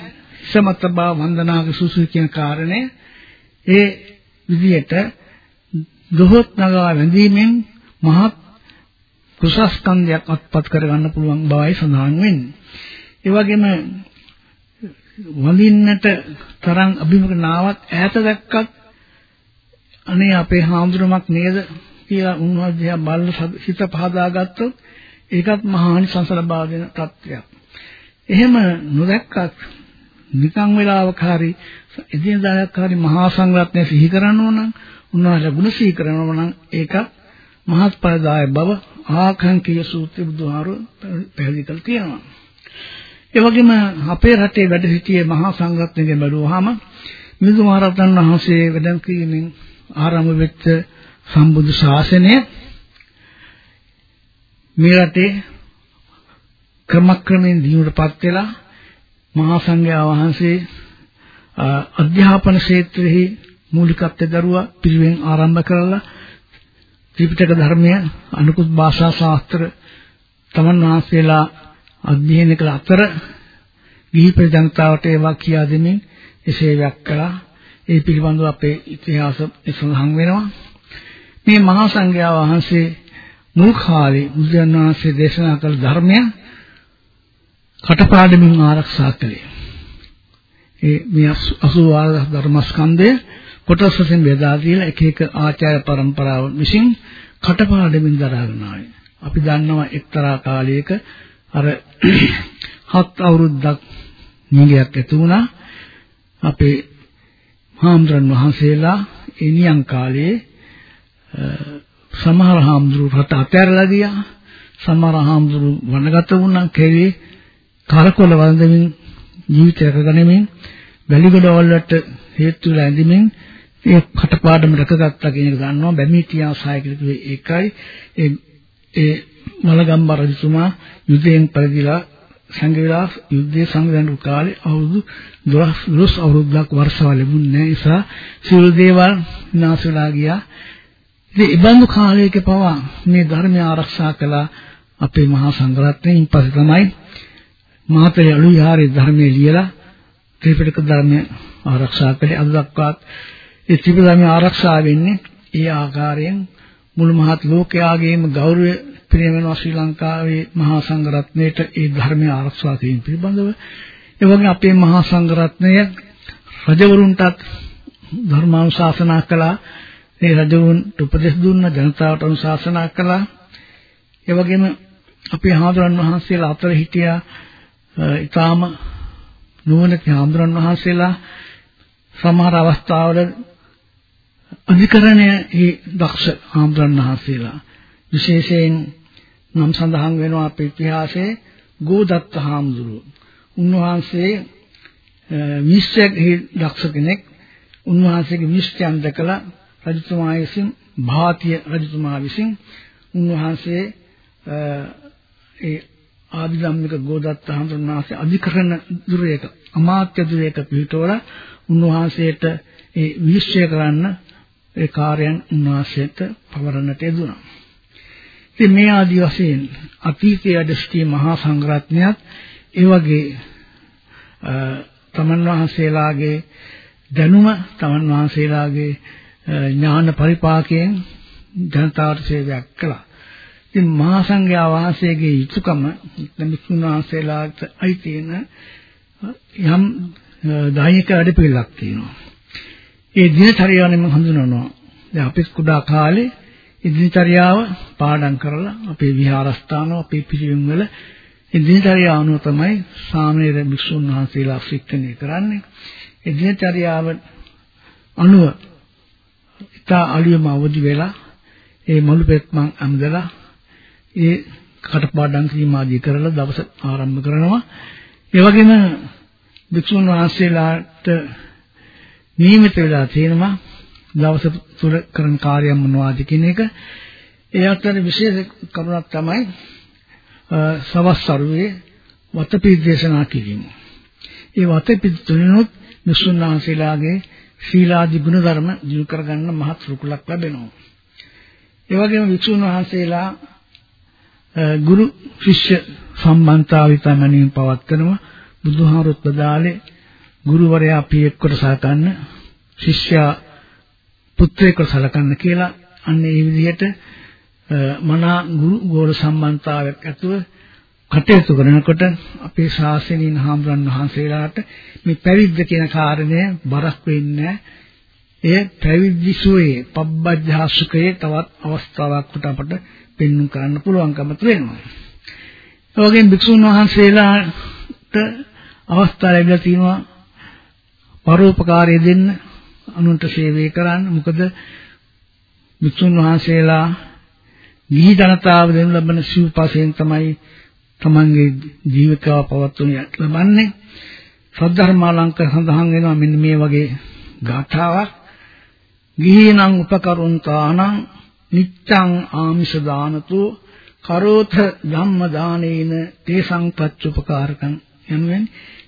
සමතබා වන්දනාගේ සුසු කියන කාරණය. ඒ විදිහට දොහොත් නගා වැඳීමෙන් මහත් කුසස්කන්ධයක් අත්පත් කරගන්න පුළුවන් බවයි සඳහන් වෙන්නේ. ඒ වගේම වඳින්නට තරම් අභිමුඛ නාවත් ඈත දැක්කත් අනේ අපේ හාමුදුරුවමක් නේද කියලා උන්වහන්සේ බල්ල සිත පහදාගත්තොත් ඒකත් මහානිසංස ලබා දෙන තත්ත්වයක්. එහෙම නොදැක්කත් නිකන් වෙලාවක හරි එදිනදායක් හරි මහා සංඝරත්නය සිහි කරනවා නම් උන්වහන්සේ ගුණ සිහි කරනවා නම් ඒකත් මහත්ඵලදාය බව ආකාංකීය සූත්‍රය බුදුහාරු පැහැදිලි කරලා තියෙනවා. ඒ වගේම අපේ රටේ වැඩ සිටියේ මහා සංඝරත්නයෙන් බැලුවාම මිදුු මහරහතන් වහන්සේ වැඩම කිරීමෙන් ආරම්භ වෙච්ච සම්බුදු ශාසනය මේ රටේ ක්‍රමක්‍රමයෙන් දියුණුවටපත් වෙලා මහා සංඝයා වහන්සේ අධ්‍යාපන ක්ෂේත්‍රෙහි මූලිකත්වය දරුවා පිරිවෙන් ආරම්භ කරලා ත්‍රිපිටක ධර්මය අනුකුත් භාෂා ශාස්ත්‍ර තමන් වහන්සේලා අධ්‍යයනය කළ අතර ගිහි ප්‍රජනතාවට ඒවා කියා දෙමින් එසේවයක් කළා. ඒ පිළිබඳව අපේ ඉතිහාස සඳහන් වෙනවා. මේ මහා සංඝයා වහන්සේ මුල් කාලේ බුදුන් වහන්සේ දේශනා කළ ධර්මය කටපාඩමින් ආරක්ෂා කළේ. ඒ මේ 84 ධර්මස්කන්ධය කොටස් වශයෙන් බෙදා දීලා එක එක ආචාර්ය પરම්පරාව විසින් කටපාඩමින් දරාගෙන ආවේ. අපි දන්නවා එක්තරා කාලයක අර හත් අවුරුද්දක් නිගයක් ඇති වුණා. අපේ හාමුදුරන් වහන්සේලා එනියන් කාලේ සමහර හාමුදුරු රට අතහැරලා ගියා. සමහර හාමුදුරු වනගත වුණා කෙරේ කරකොල වන්දමින් ජීවිතය රැකගැනීමෙන් වැලිගොඩ වලට හේතු වෙලා ඇඳිමින් ඒ කටපාඩම රැකගත්තා කියන එක දන්නවා. බැමිටියා සායකලුවේ ඒකයි. ඒ ඒ මලගම්බ රජතුමා යුද්ධයෙන් පරිදිලා සංගවිලා යුද්ධයේ සංගදන් කාලේ අවුරුදු 12 12 අවුරුද්දක් වර්ෂාව ලැබුණේ නැහැ. නිසා සියලු දේවල් විනාශ වෙලා ගියා. ඉතින් ඉබඳු කාලයක පවා මේ ධර්මය ආරක්ෂා කළා අපේ මහා සංඝරත්නයෙන් පස්සේ තමයි මහතේ අලු විහාරයේ ධර්මයේ ලියලා ත්‍රිපිටක ධර්මය ආරක්ෂා කළේ. අද දක්වාත් ඒ ත්‍රිපිටක ධර්මය ආරක්ෂා වෙන්නේ ඒ ආකාරයෙන් මුළු මහත් ලෝකයාගේම ගෞරවය පිරිනමන ශ්‍රී ලංකාවේ මහා සංඝරත්නයට ඒ ධර්මය ආරක්ෂා කිරීම පිළිබඳව. ඒ වගේ අපේ මහා සංඝරත්නය රජවරුන්ටත් ධර්මානුශාසනා කළා. මේ රජවුන්ට උපදෙස් දුන්න ජනතාවට අනුශාසනා කළා. ඒ වගේම අපේ හාමුදුරන් වහන්සේලා අතර හිටියා. ඊටාම නුවණති හාමුදුරන් වහන්සේලා. සමහර අවස්ථාවල අධිකරණයේ දක්ෂ හාමුදුරන් වහන්සේලා විශේෂයෙන් නම් සඳහන් වෙනවා අපේ ඉතිහාසයේ ගෝදත්ත හාමුදුරුවෝ. උන්වහන්සේ විශ්වයේ දක්ෂ කෙනෙක්. උන්වහන්සේගේ විශ්වයන් දැකලා රජතුමා විසින් භාතිය රජතුමා විසින් උන්වහන්සේ ඒ ආදිධම්මික ගෝදත්ත හඳුන්වාසේ අධිකරණ දුරේක අමාත්‍ය දුරේක පිටවල උන්වහන්සේට ඒ විශ්චය කරන්න ඒ කාර්යයන් උන්වහන්සේට පවරන්නට යෙදුණා. ඉතින් මේ ආදි වශයෙන් අතීතයේ දෘෂ්ටි මහා සංඝරත්නයත් ඒ වගේ තමන් වහන්සේලාගේ දැනුම තමන් වහන්සේලාගේ ඥාන පරිපාකයෙන් ජනතාවට සේවයක් කළා. ඉතින් මහා සංඝයා වහන්සේගේ යුතුයකම මිතුන් වහන්සේලාට අයිති වෙන යම් දායක වැඩපිළිවෙලක් තියෙනවා. ඒ දිනචරියාවෙන් මම හඳුනනවා. දැන් අපි කුඩා කාලේ ඒ දිනචරියාව පාඩම් කරලා අපේ විහාරස්ථාන අපේ පිළිවෙන් වල ඒ දිනචරියාව අනුව තමයි සාමණේර භික්ෂුන් වහන්සේලා ශික්ෂණය කරන්නේ. ඒ දිනචරියාව අනුව ඉතා අලියම අවදි වෙලා ඒ මලු පෙත්මන් අම්දලා ඒ කටපාඩම් කිරීම ආදී කරලා දවස ආරම්භ කරනවා. ඒ වගේම භික්ෂුන් වහන්සේලාට නියමිත වෙලා තියෙනවා දවස තුල කරන කාර්යය මොනවද කියන එක. ඒ අතර විශේෂ කරුණක් තමයි සවස් සරුවේ වතපිට දේශනා කිරීම. ඒ වතපිට තුනනොත් භික්ෂුන් වහන්සේලාගේ ශීලාදී ගුණධර්ම දිනු කරගන්න මහත් රුකුලක් ලැබෙනවා. ඒ වගේම වික්ෂුන් වහන්සේලා ගුරු ශිෂ්‍ය සම්බන්ධතාවය තමනින් පවත්වනවා. බුදුහාමුදුරුත් බදාලේ ගුරුවරයා පියෙක්වට සලකන්න ශිෂ්‍යයා පුත්‍රයෙකුට සලකන්න කියලා අන්න ඒ විදිහට මනා ගුරු ගෝල සම්බන්ධතාවයක් ඇතුව කටයුතු කරනකොට අපේ ශාසනීය හාමුදුරන් වහන්සේලාට මේ පැවිද්ද කියන කාරණය බරක් වෙන්නේ එය පැවිදි සුවේ පබ්බජ්ජාසුකයේ තවත් අවස්ථාවක් උට අපට පෙන්වන්න කරන්න පුළුවන්කම තියෙනවා. ඒ වගේම භික්ෂුන් වහන්සේලාට අවස්ථා ලැබිලා තියෙනවා පරෝපකාරය දෙන්න අනුන්ට සේවය කරන්න. මොකද භික්ෂුන් වහන්සේලා ගිහි ජනතාව දෙනු ලබන සිව්පසයෙන් තමයි තමන්ගේ ජීවිතාව පවත්වනු ලබන්නේ. සද්ධර්මාලංක සඳහන් වෙනවා මෙන්න මේ වගේ ගාථාවක්. ගිහිනං උපකරුන්තානං නිච්ඡං ආමිෂ දානතු කරෝත ධම්ම දානේන තේසං පච්චුපකාරකං යනුවෙන්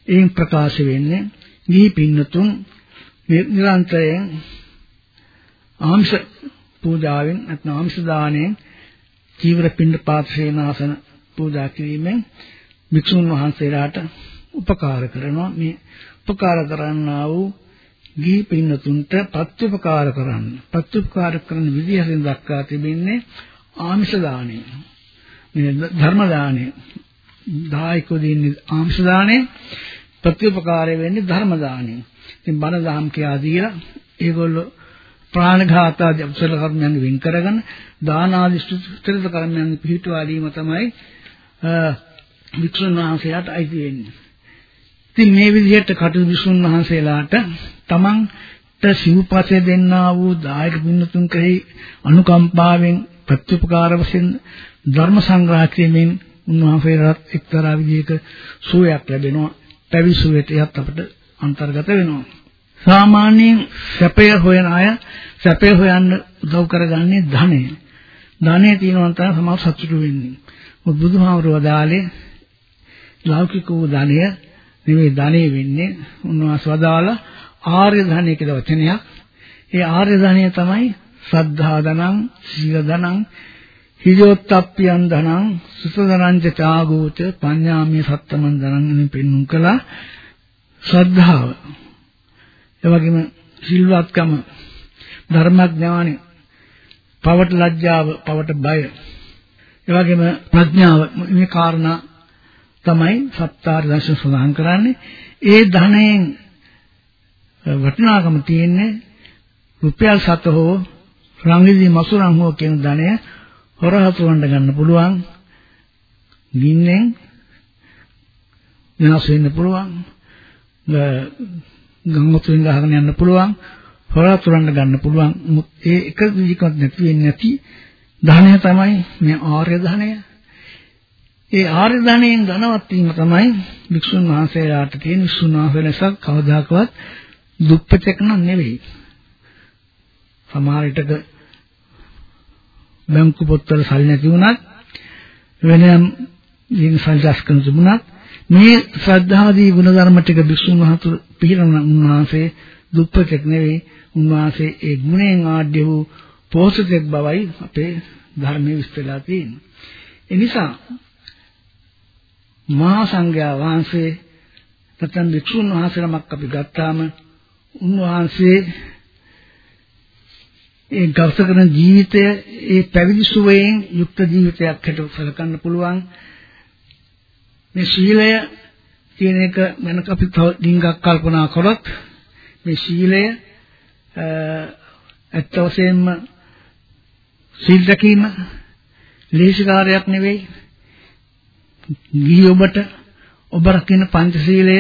එයින් ප්‍රකාශ වෙන්නේ ගිහි පින්නතුන් නිරන්තරයෙන් ආමිෂ පූජාවෙන් නැත්නම් ආමිෂ දාණයෙන් චීවර පින්ඩ පාත්‍රේනාසන පූජා කිරීමෙන් වික්ෂුන් වහන්සේලාට උපකාර කරනවා. මේ උපකාර කරන්නා වූ ගිහි පින්නතුන්ට ප්‍රත්‍යපකාර කරන්න. ප්‍රත්‍යපකාර කරන විදිහ හරින් දක්වා තිබෙන්නේ ආමිෂ දාණය. මේ ධර්ම දාණය. දායකෝ දෙන්නේ ආමිෂ දාණය. ප්‍රත්‍යපකාරය වෙන්නේ ධර්ම දාණය ඉතින් බණ දහම් කියා දීලා ඒගොල්ලෝ ප්‍රාණඝාත ආදී අකුසල කර්මයන් වෙන් කරගෙන දාන ආදී සුත්‍රිත කර්මයන් පිළිටුවා දීම තමයි වික්ෂුන් වහන්සේලාට අයිති වෙන්නේ. ඉතින් මේ විදිහට කටයුතු වික්ෂුන් වහන්සේලාට තමන්ට සිව්පසේ දෙන්නා වූ දායක පින්නතුන් කෙරෙහි අනුකම්පාවෙන් ප්‍රත්‍යපකාර වශයෙන් ධර්ම සංග්‍රහ කිරීමෙන් උන්වහන්සේලාට එක්තරා විදිහක සුවයක් ලැබෙනවා. පැවිසුවේට යත් අපට අන්තර්ගත වෙනවා. සාමාන්‍යයෙන් සැපය හොයන අය සැපය හොයන්න උදව් කරගන්නේ ධනය. ධනය තියෙනවා තමයි සමාජ සතුටු වෙන්නේ. මොකද බුදුහාමුදුරුවෝ දාලේ ලෞකික වූ ධනය නෙවෙයි ධනෙ වෙන්නේ උන්වහන්සේ වදාලා ආර්ය ධනය කියලා වචනයක්. ඒ ආර්ය ධනය තමයි සද්ධා ධනං, සීල ධනං, හිජෝත්තප්පියන් ධනං, සුත ධනං චාගෝච, පඤ්ඤාමේ සත්තමන් ධනං පෙන්눔 කළා. ශ්‍රද්ධාව. ඒ වගේම සිල්වත්කම ධර්මඥානෙ පවට ලැජ්ජාව පවට බය. ඒ වගේම ප්‍රඥාව මේ කාරණා තමයි සත්‍තාර දර්ශන සඳහන් කරන්නේ. ඒ ධනයෙන් වටිනාකම තියෙන්නේ රුපියල් 7 හෝ රංගිදී මසුරන් හෝ කියන ධනය හොරහසුවන්න ගන්න පුළුවන් ගින්නෙන් විනාශ වෙන්න පුළුවන් ගංගොතුෙන් ගහගෙන යන්න පුළුවන් හොරා තුරන්න ගන්න පුළුවන්. ඒ එක විදිහකට නැති වෙන්නේ නැති ධනය තමයි මේ ආර්ය ධනය. ඒ ආර්ය ධනයෙන් ධනවත් වීම තමයි වික්ෂුන් වහන්සේලාට තියෙන වික්ෂුන් වහන්සේලා කවදාකවත් දුප්පතෙක් නම් නෙවෙයි. සමහර විටක බැංකු පොත්වල සල්ලි නැති වුණත් වෙනම දින සල්ජස් කරන තිබුණත් මේ ශ්‍රද්ධාදී ගුණධර්ම ටික වික්ෂුන් වහන්සේ පිළිරණ උන්වහන්සේ දුප්පතෙක් නෙවෙයි උන්වහන්සේ ඒ ගුණයෙන් ආඩ්‍ය වූ පෝෂිතෙක් බවයි අපේ ධර්මයේ විස්තරලා තියෙන්නේ. ඒ නිසා මහා සංඝයා වහන්සේ නැත්නම් වික්ෂුන් වහන්සේලමක් අපි ගත්තාම උන්වහන්සේ ඒ ගත කරන ජීවිතය ඒ පැවිදි සුවයෙන් යුක්ත ජීවිතයක් හැට සැලකන්න පුළුවන් මේ ශීලය කියන එක ගැන අපි තව ඩිංගක් කල්පනා කරොත් මේ ශීලය ඇත්ත වශයෙන්ම සීල් රැකීම ලේසි කාර්යයක් නෙවෙයි. ගිහි ඔබට ඔබ රකින්න පංචශීලය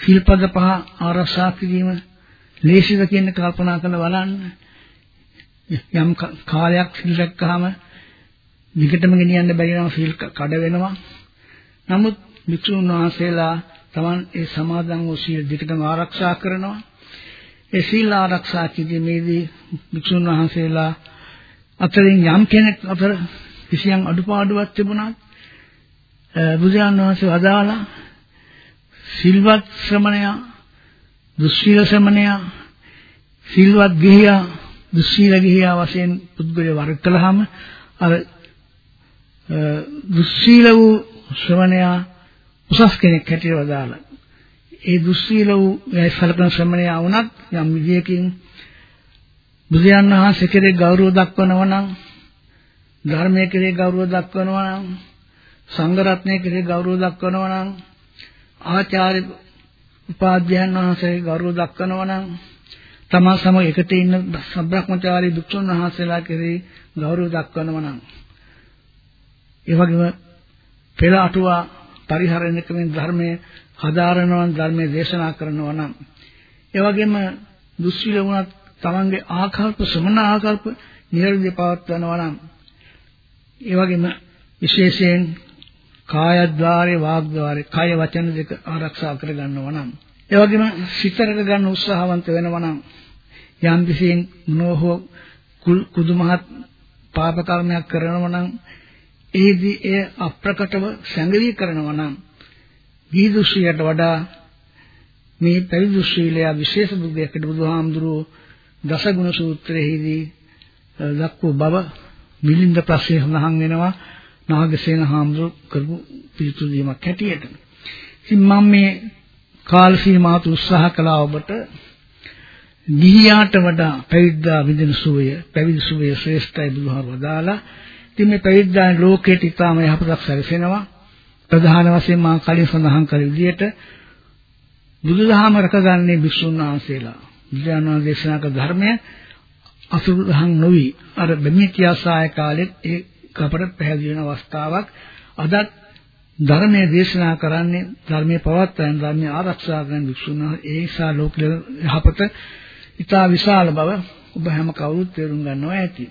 ශිල්පද පහ ආරක්ෂා කිරීම ලේසිද කියන කල්පනා කරලා බලන්න. යම් කාලයක් සිල් රැක්කහම විකටම ගෙනියන්න බැරි නම් සීල් කඩ වෙනවා. නමුත් වික්ෂුන් වහන්සේලා Taman ඒ සමාදන් වූ සීල් දෙකම ආරක්ෂා කරනවා. ඒ සීල් ආරක්ෂා කිරීමේදී වික්ෂුන් වහන්සේලා අතරින් යම් කෙනෙක් අතර කිසියම් අඩුපාඩුවක් තිබුණත් බුදුරජාණන් වහන්සේ වදාලා සිල්වත් ශ්‍රමණයා දුස්සීල ශ්‍රමණයා සිල්වත් ගිහියා දුස්සීල ගිහියා වශයෙන් පුද්ගලය වර්ග කළාම අර දුස්සීල වූ ශ්‍රමණයා උසස් කෙනෙක් හැටියට වදාලා ඒ දුස්සීල වූ සලකන ශ්‍රමණයා වුණත් යම් විදියකින් බුදුයන් වහන්සේ කෙරේ ගෞරව දක්වනවා නම් ධර්මයේ කෙරේ ගෞරව දක්වනවා නම් සංඝ රත්නයේ කෙරේ ගෞරව දක්වනවා නම් ආචාර්ය උපාධ්‍යයන් වහන්සේ ගෞරව දක්වනවා නම් තමා සමග එකට ඉන්න සබ්‍රහ්මචාරී භික්ෂුන් වහන්සේලා කෙරේ ගෞරව දක්වනවා නම් ඒ වගේම පෙළ අටුවා පරිහරණය කරන ධර්මයේ හදාරනවා ධර්මයේ දේශනා කරනවා නම් ඒ වගේම දුස්සීල වුණත් තමන්ගේ ආකල්ප ශ්‍රමණ ආකල්ප නිර්විද්‍ය පවත්වනවා නම් ඒ වගේම විශේෂයෙන් කායද්්වාරේ වාග්ද්වාරේ කය වචන දෙක ආරක්ෂා කරගන්නවා නම් ඒ වගේම සිත රැක ගන්න උත්සාහවන්ත වෙනවා නම් යම් කිසියෙන් මොනෝහෝ කුදුමහත් පාප කර්මයක් කරනවා නම් ඒදී එය අප්‍රකටව සැඟවී කරනවා නම් දීදුශ්‍රියට වඩා මේ පරිදුශ්‍රීලය විශේෂ බුද්ධයකට බුදුහාමුදුරුවෝ දසගුණ සූත්‍රයේදී දක්වපු බව මිලින්ද ප්‍රශ්නේ සඳහන් වෙනවා නාගසේන හාමුදුරු කරපු පිළිතුරු දීමක් හැටියට. ඉතින් මම මේ කාල සීමාවට උත්සාහ කළා ඔබට ගිහියාට වඩා පැවිද්දා විඳින සුවය පැවිදි සුවය ශ්‍රේෂ්ඨයි බුදුහාර වදාලා. ඉතින් මේ පැවිද්දා ලෝකයට ඊටාම යහපතක් සැලසෙනවා. ප්‍රධාන වශයෙන් මා කලින් සඳහන් කළ විදිහට බුදුදහම රැකගන්නේ භික්ෂුන් වහන්සේලා. බුදුන් දේශනා කළ ධර්මය අසුරහන් නොවි අර බෙමිතියාසාය කාලෙත් ඒ කපට පැහැදිලි වෙන අවස්ථාවක් අදත් ධර්මයේ දේශනා කරන්නේ ධර්මයේ පවත්වන ධර්මයේ ආරක්ෂා කරන භික්ෂුන් වහන්සේ. ඒ නිසා ලෝකෙ යහපත ඉතා විශාල බව ඔබ හැම කවුරුත් තේරුම් ගන්නවා ඇති.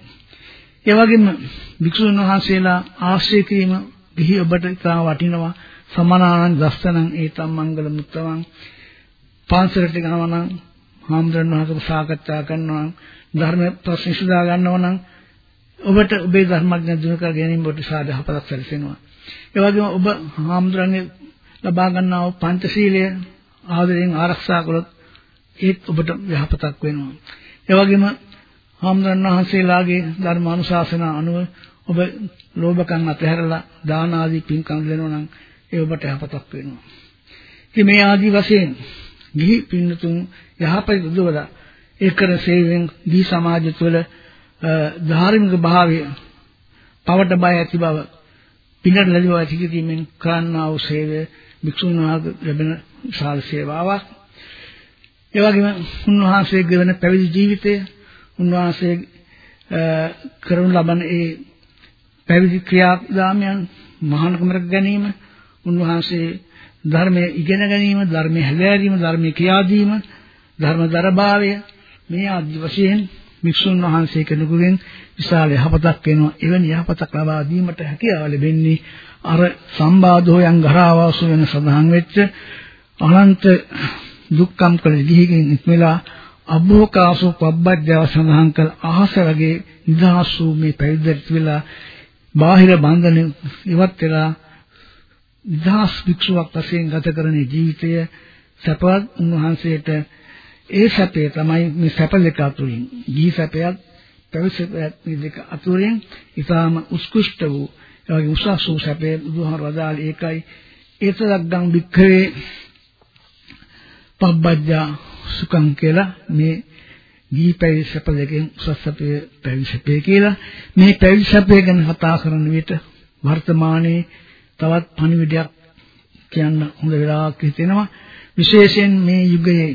ඒ වගේම භික්ෂුන් වහන්සේලා ආශ්‍රය කිරීම ගිහි ඔබට ඉතා වටිනවා. සමනානං දස්සනං ඒතම් මංගල මුත්තවං. පාන්සලට ගනවා නම් හාමුදුරන් වහන්සේ සාකච්ඡා කරනවා. ධර්ම ප්‍රශ්න විසඳා ගන්නවා නම් ඔබට ඔබේ ධර්මඥ දිනු කර ගැනීම ඔබට සාධහපතක් සැලසෙනවා. ඒ වගේම ඔබ හාමුදුරන්ගේ ලබා ගන්නා වූ පංචශීලය ආදරෙන් ආරක්ෂා කළොත් ඒත් ඔබට යහපතක් වෙනවා. ඒ වගේම හාමුදුරන් වහන්සේලාගේ ධර්මානුශාසනා අනුව ඔබ ලෝභකම් අතහැරලා දාන ආදී පින්කම් දෙනවා නම් ඒ ඔබට යහපතක් වෙනවා. ඉතින් මේ ආදී වශයෙන් ගිහි පින්නතුන් යහපත උදවලා ඒ කරන සේවයෙන් දී සමාජය තුළ ධාර්මික භාවය පවට බය ඇති බව පිනට ලැබි බව ඇති කිරීමෙන් කරන්නා වූ සේවය භික්ෂුන් වහන්සේ ලැබෙන විශාල සේවාවක්. ඒ වගේම උන්වහන්සේගේ වෙන පැවිදි ජීවිතය උන්වහන්සේ කරනු ලබන ඒ පැවිදි ක්‍රියාදාමයන් මහානකම රැක ගැනීම උන්වහන්සේ ධර්මයේ ඉගෙන ගැනීම ධර්මයේ හැදෑරීම ධර්මයේ ක්‍රියාදීම ධර්මදරභාවය මේ ආදි වශයෙන් වික්ෂුන් වහන්සේ කෙනෙකුගෙන් විශාල යහපතක් වෙනවා. එවැනි යහපතක් ලබා දීමට හැකියාව ලැබෙන්නේ අර සම්බාධෝයන් ගරාවාසු වෙන සඳහන් වෙච්ච අනන්ත දුක්ඛම් කළ ගිහිගෙන් ඉක්මලා අභෝකාසෝ පබ්බජ්ජව සඳහන් කළ අහස වගේ නිදහස් වූ මේ පැවිද්දට වෙලා බාහිර බන්ධන ඉවත් වෙලා නිදහස් භික්ෂුවක් වශයෙන් ගත කරන ජීවිතය සපවත් උන්වහන්සේට ඒ සැපේ තමයි මේ සැප දෙක අතුරින්. ජී සැපයත් පැවිසැපයත් මේ දෙක අතුරින් ඊටාම උත්කෘෂ්ඨ වූ එවැනි උසස් වූ සැපේ බුදුහාර වදාළ ඒකයි. ඒතදග්ගං වික්ඛවේ පබ්බජ්ජා සුඛං කියලා මේ දී පැවිසැප දෙකෙන් උසස් සැපේ පැවිසැපේ කියලා මේ පැවිසැපේ ගැන කතා කරන විට වර්තමානයේ තවත් පණිවිඩයක් කියන්න හොඳ වෙලාවක් හිතෙනවා. විශේෂයෙන් මේ යුගයේ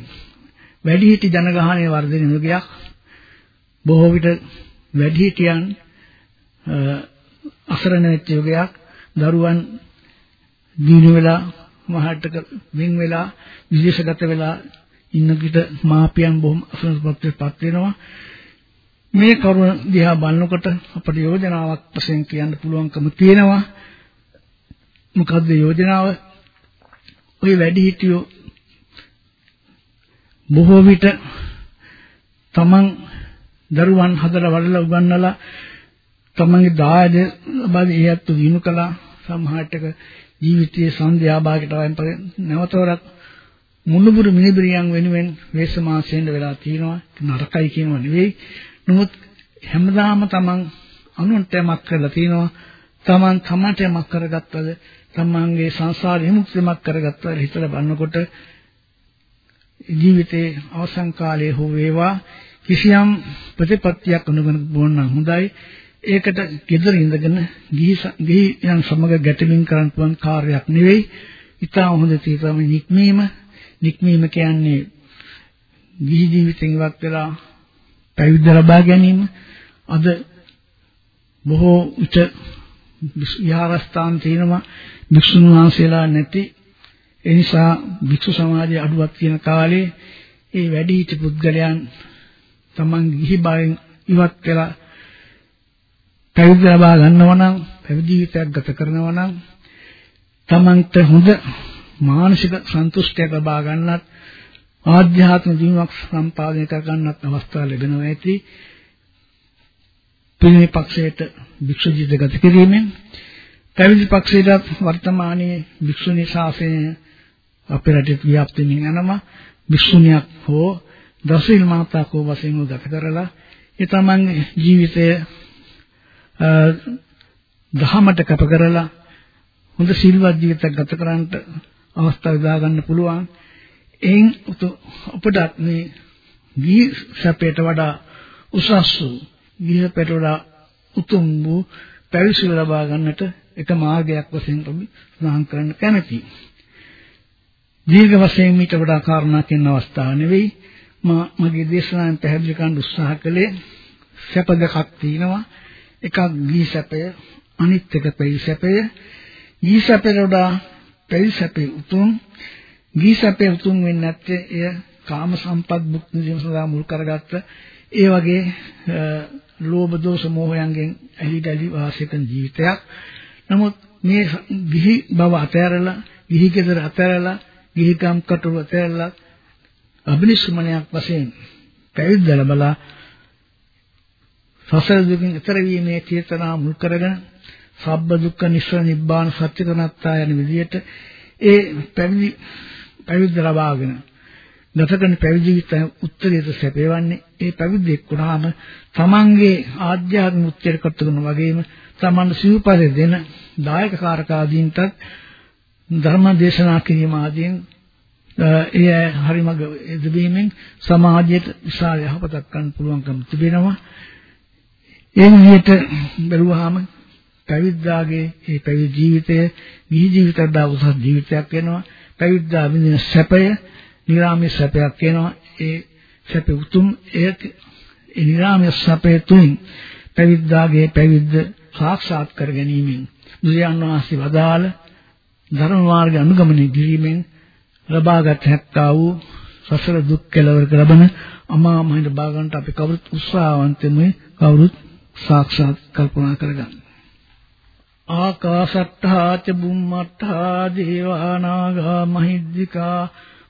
වැඩිහිටි ජනගහනය වර්ධනය යුගයක්. බොහෝ විට වැඩිහිටියන් අසරණ වෙච්ච යුගයක්. දරුවන් දිනු වෙලා මහටක වෙන් වෙලා විදේශගත වෙලා ඉන්න පිට මාපියන් බොහොම අසරණපත්ටපත් වෙනවා. මේ කරුණ දිහා බලනකොට අපට යෝජනාවක් වශයෙන් කියන්න පුළුවන්කම තියෙනවා. මොකද්ද යෝජනාව? ওই වැඩිහිටියෝ බොහෝ විට තමන් දරුවන් හදලා වඩලා උගන්වලා තමන්ගේ දායද බාගේ ඒත් දිනු කළා. සමහරටක ජීවිතයේ සන්ධ්‍යා භාගයට වයින් පස්සේ නැවතවරක් මුණුබුරු මිනිබිරියන් වෙනුවෙන් වේසමාසෙන්ද වෙලා තියෙනවා. නරකයි කියනව නෙවෙයි. නමුත් හැමදාම තමන් අනුන්ට යමක් කරලා තියෙනවා. තමන් තමන්ට යමක් කරගත්තද තමන්ගේ සංසාර විමුක්තියක් කරගත්තා හිතලා බලනකොට ජීවිතයේ අවසන් කාලයේ හෝ වේවා. කිසියම් ප්‍රතිපත්තියක් අනුගමන බොන්න හොඳයි. ඒකට gedara ඉඳගෙන ගිහි ගිහියන් සමග ගැටෙමින් කරන්න පුළුවන් කාර්යයක් නෙවෙයි. ඉතාම හොඳ තීරම නික්මීම. නික්මීම කියන්නේ ගිහි ජීවිතෙන් ඉවත් වෙලා පැවිද්ද ලබා ගැනීම. අද බොහෝ උච විහාරස්ථාන තියෙනවා. භික්ෂුන් වහන්සේලා නැති. ඒ නිසා භික්ෂු සමාජයේ අඩුවක් තියෙන කාලේ ඒ වැඩිහිටි පුද්ගලයන් තමන් ගිහි බයෙන් ඉවත් වෙලා පැවිදි ලබා ගන්නවා නම් පැවිදි ජීවිතයක් ගත කරනවා නම් තමන්ට හොඳ මානසික සන්තුෂ්ටියක් ලබා ගන්නත් ආධ්‍යාත්මික දිනුවක් සම්පාදනය කර ගන්නත් අවස්ථාව ලැබෙනවා ඇති. පිරිමි පක්ෂයට භික්ෂු ජීවිත ගත කිරීමෙන් පැවිදි පක්ෂයට වර්තමානයේ භික්ෂුණී ශාසනය අපේ රටේ ව්‍යාප්ත වෙමින් යනවා. භික්ෂුණියක් හෝ දසිල් මාතාවක් හෝ වශයෙන් ගත කරලා ඒ තමන්ගේ ජීවිතය දහමට කැප කරලා හොඳ සිල්වත් ජීවිතයක් ගත කරන්නට අවස්ථාව දා ගන්න පුළුවන්. එයින් අපට මේ ගිහි සැපයට වඩා උසස් වූ ගිහි සැපයට වඩා උතුම් වූ පැවිසිල ලබා ගන්නට එක මාර්ගයක් වශයෙන් අපි සඳහන් කරන්න කැමැතියි. දීර්ඝ වශයෙන් මීට වඩා කාරණා කියන අවස්ථාව නෙවෙයි මා මගේ දේශනාවෙන් පැහැදිලි කරන්න උත්සාහ කළේ සැප දෙකක් තියෙනවා. එකක් ගිහි සැපය අනිත් එක පැවිදි සැපය. ගිහි සැපයට වඩා පැවිදි සැපේ උතුම් ගිහි සැපේ උතුම් වෙන්නේ නැත්තේ එය කාම සම්පත් භුක්ති විඳීම සඳහා මුල් කරගත්ත ඒ වගේ ලෝභ දෝෂ මෝහයන්ගෙන් ඇලි ගලි වාසය කරන ජීවිතයක්. නමුත් මේ ගිහි බව අතහැරලා ගිහි ගෙදර අතහැරලා ගිහිකම් කටුව අතහැරලා අභිනිෂ්ක්‍මණයක් වශයෙන් පැවිද්ද ලැබලා සසර දුකින් ඈතර වීමේ චේතනා මුල් කරගෙන සබ්බ දුක්ඛ නිස්සාර නිබ්බාන සත්‍ය කරණත්තා යන විදිහට ඒ පැවිදි පැවිද්ද ලබාගෙන ගතකන පැවිදි ජීවිතය උත්තරීතර සැපේවන්නේ ඒ පැවිද්දෙක් වුණාම තමන්ගේ ආධ්‍යාත්මික උත්තරීතර කරන වගේම තමන් සිව්පරේ දෙන දායක කාරකාදීන්ටත් ධර්ම දේශනා කිරීම ආදීන් ඒ හරිමග එදවීමෙන් සමාජයට විශාල යහපතක් ගන්න පුළුවන්කම තිබෙනවා ඒ විදිහට බැලුවාම පැවිද්දාගේ මේ පැවිදි ජීවිතය ගිහි ජීවිතයට උසස් ජීවිතයක් වෙනවා. පැවිද්දා විඳින සැපය නිරාමී සැපයක් වෙනවා. ඒ සැප උතුම් ඒ ඒ නිරාමී සැපය තුන් පැවිද්දාගේ පැවිද්ද සාක්ෂාත් කර ගැනීමෙන් බුදුන් වහන්සේ වදාළ ධර්ම මාර්ග අනුගමනය කිරීමෙන් ලබාගත හැක්කා වූ සසර දුක් කෙලවර කරබන අමා මහ ලබා ගන්නට අපි කවුරුත් උත්සාහවන්ත වෙමු කවුරුත් සාක්ෂාත් කල්පනා කරගන්න. ආකාශත්තා ච බුම්මත්තා දේවානාගා මහිද්దికා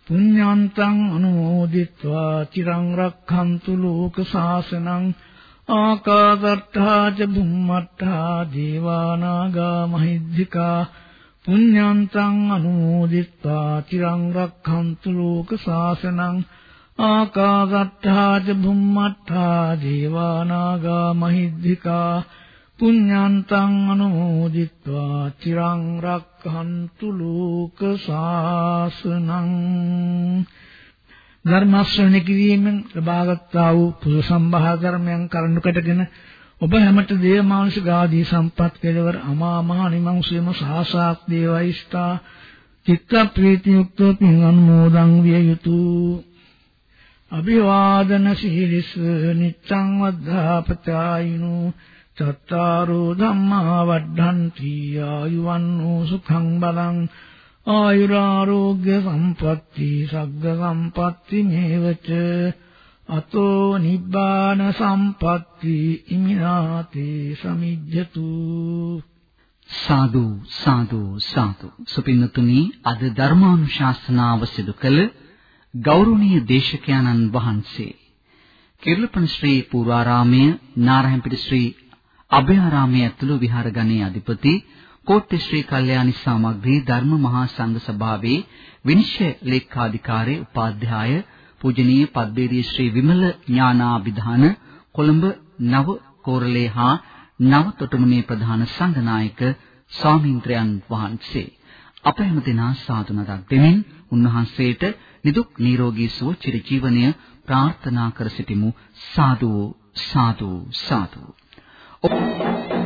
පුඤ්ඤාන්තං අනුමෝදිත්වා චිරං රක්ඛන්තු ලෝක සාසනං ආකාශත්තා ච බුම්මත්තා දේවානාගා මහිද්దికා පුඤ්ඤාන්තං අනුමෝදිත්වා චිරං රක්ඛන්තු ලෝක සාසනං ආකාශට්ඨා ච භුම්මට්ඨා දේවානාගා මහිද්దికා පුඤ්ඤාන්තං අනුමෝදිත්වා චිරං රක්ඛන්තු ලෝක සාසනං ධර්ම ශ්‍රවණය කිරීමෙන් ලබාගත්තා වූ පුද සම්භාහ ධර්මයන් කරුණකටගෙන ඔබ හැමත දේව මානුෂික ආදී සම්පත් කෙලවර අමා මහ නිමං සුවම සාසාක් දේවයිස්තා චිත්ත ප්‍රීති යුක්තව පින් අනුමෝදන් විය යුතුය අභිවාදන සීලිස නිච්ඡං වද්ධාපචායිනු චත්තාරෝ ධම්මා වඩ්ඩಂತಿ ආයුවන්නෝ සුඛං බලං ආයුරාෝග්‍ය සම්පatti සග්ග සම්පatti මේවච අතෝ නිබ්බාන සම්පatti ඉමිනාතේ සමිජ්ජතු. සාදු සාදු සාදු. සුපින්නතුනි අද ධර්මානුශාසනාව සිදු කළ ගෞරවනීය දේශකයන්න් වහන්සේ කිර්ලපන ශ්‍රී පූර්වාරාමයේ නාරහෙම්පිට ශ්‍රී අභයාරාමයේ ඇතුළු විහාරගණයේ අධිපති කෝට්ටේ ශ්‍රී කල්යාණි සාමග්‍රී ධර්ම මහා සංඝ සභාවේ විනිශ්චය ලේකාධිකාරී උපාධ්‍යාය පූජනීය පද්මේදී ශ්‍රී විමල ඥානාභිධාන කොළඹ නව කෝරළේ හා නව තොටුමුණේ ප්‍රධාන සංඝනායක ස්වාමීන්ද්‍රයන් වහන්සේ. අප හැමදෙනා සාදු නදක් දෙමින් උන්වහන්සේට නිදුක් නිරෝගී සුව චිර ජීවනය ප්‍රාර්ථනා කර සිටිමු. සාදු සාදු සාදු. ඔබ